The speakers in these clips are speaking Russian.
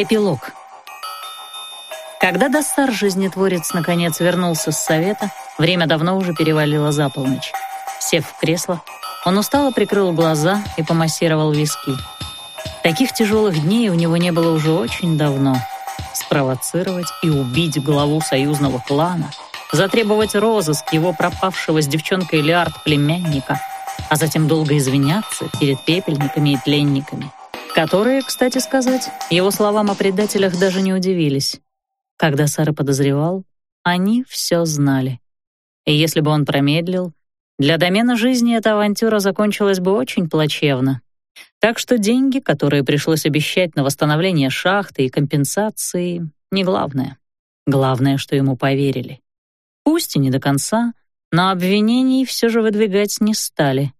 Эпилог. Когда Дассар, жизнетворец, наконец вернулся с совета, время давно уже перевалило за полночь. Сев в кресло, он устало прикрыл глаза и помассировал виски. Таких тяжелых дней у него не было уже очень давно. Спровоцировать и убить главу союзного клана, затребовать розыск его пропавшего с девчонкой Лиард племянника, а затем долго извиняться перед пепельниками и тленниками — которые, кстати сказать, его словам о предателях даже не удивились. Когда Сара подозревал, они все знали. И если бы он промедлил, для домена жизни эта авантюра закончилась бы очень плачевно. Так что деньги, которые пришлось обещать на восстановление шахты и компенсации, не главное. Главное, что ему поверили. Пусть и не до конца, но обвинений все же выдвигать не стали.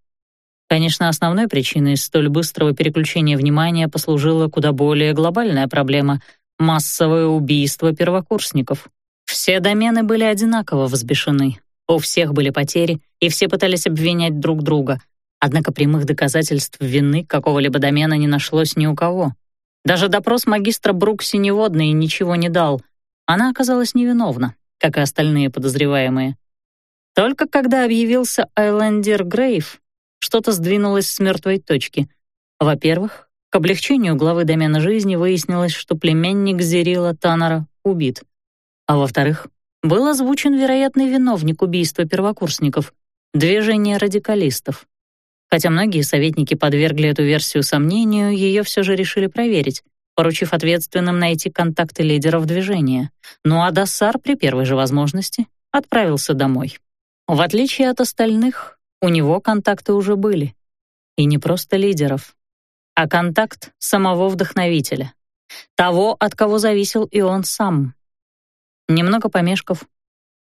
Конечно, основной причиной столь быстрого переключения внимания послужила куда более глобальная проблема — массовое убийство первокурсников. Все домены были одинаково взбешены. У всех были потери, и все пытались обвинять друг друга. Однако прямых доказательств вины какого-либо домена не нашлось ни у кого. Даже допрос магистра Брукси неводной ничего не дал. Она оказалась невиновна, как и остальные подозреваемые. Только когда объявился Айлендер Грейв, что-то сдвинулось с мертвой точки. Во-первых, к облегчению главы домена жизни выяснилось, что племянник Зерила Танара убит. А во-вторых, был озвучен вероятный виновник убийства первокурсников — движение радикалистов. Хотя многие советники подвергли эту версию сомнению, ее все же решили проверить, поручив ответственным найти контакты лидеров движения. Ну а Дасар при первой же возможности отправился домой. В отличие от остальных, у него контакты уже были. И не просто лидеров, а контакт самого вдохновителя. Того, от кого зависел и он сам. Немного помешков,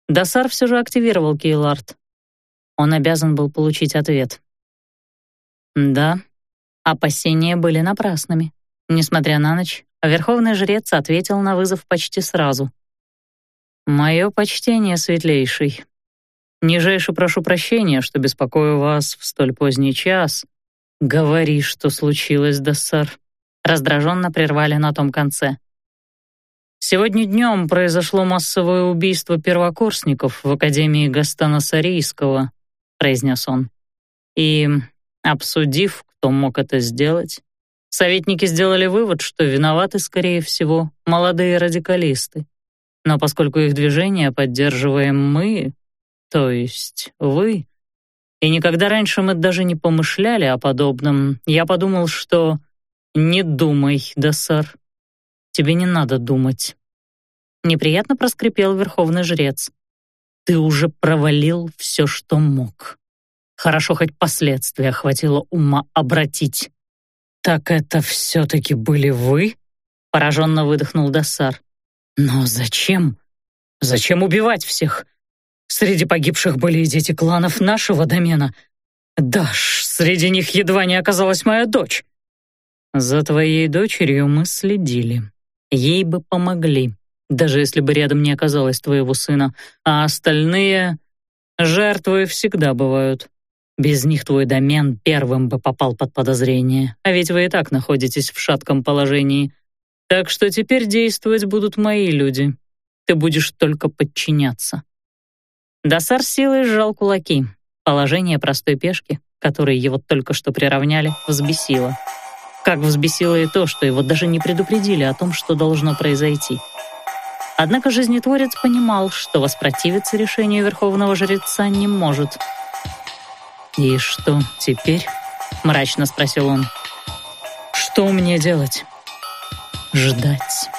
Досар все же активировал Кейлард. Он обязан был получить ответ. Да, опасения были напрасными. Несмотря на ночь, Верховный Жрец ответил на вызов почти сразу. «Мое почтение, светлейший. Нижайше прошу прощения, что беспокою вас в столь поздний час. Говори, что случилось, Дассар. Раздраженно прервали на том конце. Сегодня днем произошло массовое убийство первокурсников в Академии Гастана Сарийского, произнес он. И, обсудив, кто мог это сделать, советники сделали вывод, что виноваты, скорее всего, молодые радикалисты. Но поскольку их движение поддерживаем мы, то есть вы? И никогда раньше мы даже не помышляли о подобном. Я подумал, что не думай, Досар. Тебе не надо думать. Неприятно проскрипел верховный жрец. Ты уже провалил все, что мог. Хорошо хоть последствия хватило ума обратить. Так это все-таки были вы? Пораженно выдохнул Досар. Но зачем? Зачем убивать всех? Среди погибших были и дети кланов нашего домена. Даш, среди них едва не оказалась моя дочь. За твоей дочерью мы следили. Ей бы помогли, даже если бы рядом не оказалось твоего сына, а остальные жертвы всегда бывают. Без них твой домен первым бы попал под подозрение, а ведь вы и так находитесь в шатком положении. Так что теперь действовать будут мои люди. Ты будешь только подчиняться. Досар силой сжал кулаки. Положение простой пешки, которой его только что приравняли, взбесило. Как взбесило и то, что его даже не предупредили о том, что должно произойти. Однако жизнетворец понимал, что воспротивиться решению верховного жреца не может. «И что теперь?» — мрачно спросил он. «Что мне делать?» «Ждать».